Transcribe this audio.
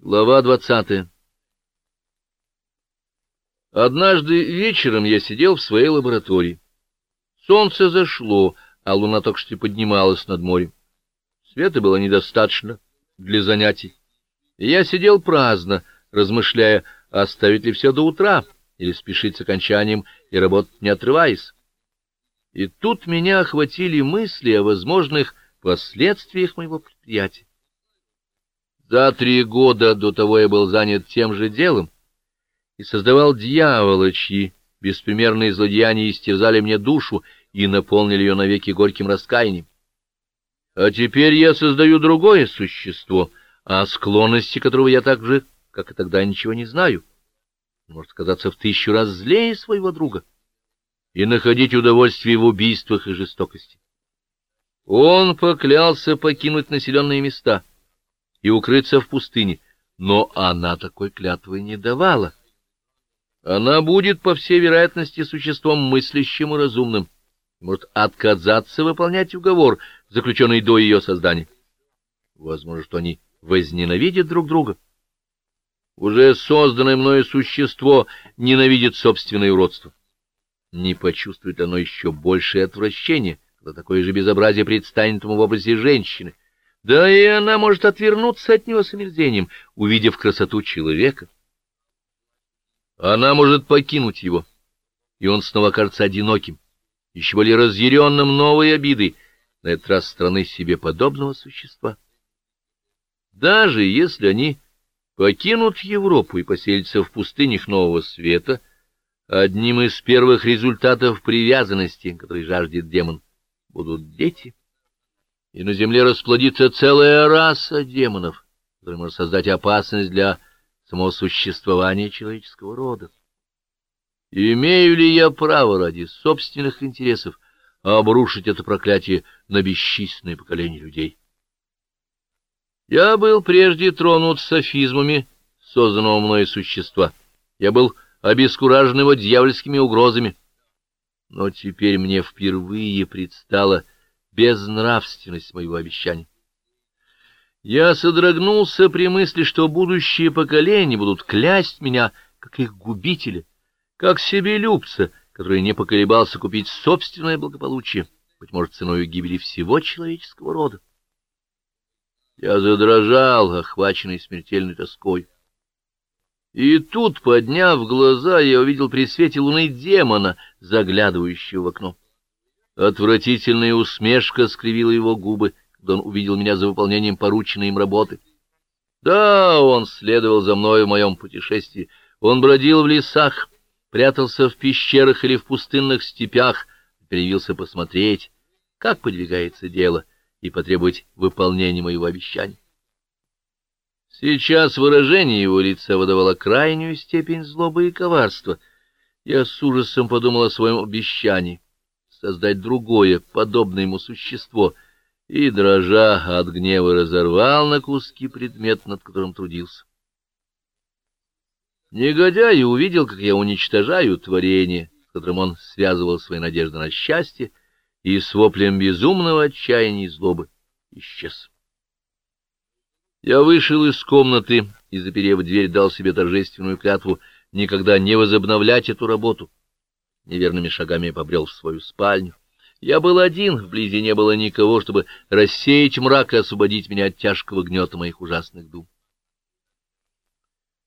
Глава двадцатая Однажды вечером я сидел в своей лаборатории. Солнце зашло, а луна только что поднималась над морем. Света было недостаточно для занятий. И я сидел праздно, размышляя, оставить ли все до утра или спешить с окончанием и работать не отрываясь. И тут меня охватили мысли о возможных последствиях моего предприятия. За три года до того я был занят тем же делом и создавал дьявола, чьи беспримерные злодеяния истерзали мне душу и наполнили ее навеки горьким раскаянием. А теперь я создаю другое существо, о склонности которого я так же, как и тогда, ничего не знаю. Может казаться в тысячу раз злее своего друга и находить удовольствие в убийствах и жестокости. Он поклялся покинуть населенные места — и укрыться в пустыне, но она такой клятвы не давала. Она будет, по всей вероятности, существом мыслящим и разумным, может отказаться выполнять уговор, заключенный до ее создания. Возможно, что они возненавидят друг друга. Уже созданное мною существо ненавидит собственное уродство. Не почувствует оно еще большее отвращение, когда такое же безобразие предстанет ему в образе женщины — да и она может отвернуться от него с омерзением, увидев красоту человека. Она может покинуть его, и он снова кажется одиноким, еще более разъяренным новой обидой, на этот раз страны себе подобного существа. Даже если они покинут Европу и поселятся в пустынях Нового Света, одним из первых результатов привязанности, который жаждет демон, будут дети и на земле расплодится целая раса демонов, которая может создать опасность для самого существования человеческого рода. Имею ли я право ради собственных интересов обрушить это проклятие на бесчисленное поколение людей? Я был прежде тронут софизмами созданного мной существа. Я был обескуражен его дьявольскими угрозами. Но теперь мне впервые предстало безнравственность моего обещания. Я содрогнулся при мысли, что будущие поколения будут клясть меня, как их губителя, как себелюбца, который не поколебался купить собственное благополучие, быть может, ценой гибели всего человеческого рода. Я задрожал, охваченный смертельной тоской. И тут, подняв глаза, я увидел при свете луны демона, заглядывающего в окно. Отвратительная усмешка скривила его губы, когда он увидел меня за выполнением порученной им работы. Да, он следовал за мной в моем путешествии. Он бродил в лесах, прятался в пещерах или в пустынных степях, перевился посмотреть, как подвигается дело, и потребовать выполнения моего обещания. Сейчас выражение его лица выдавало крайнюю степень злобы и коварства. Я с ужасом подумал о своем обещании создать другое, подобное ему существо, и, дрожа от гнева, разорвал на куски предмет, над которым трудился. Негодяй увидел, как я уничтожаю творение, с которым он связывал свои надежды на счастье, и с воплем безумного отчаяния и злобы исчез. Я вышел из комнаты и, заперев дверь, дал себе торжественную клятву никогда не возобновлять эту работу Неверными шагами побрел в свою спальню. Я был один, вблизи не было никого, чтобы рассеять мрак и освободить меня от тяжкого гнета моих ужасных дум.